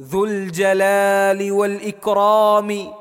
ذو الجلال والاكرام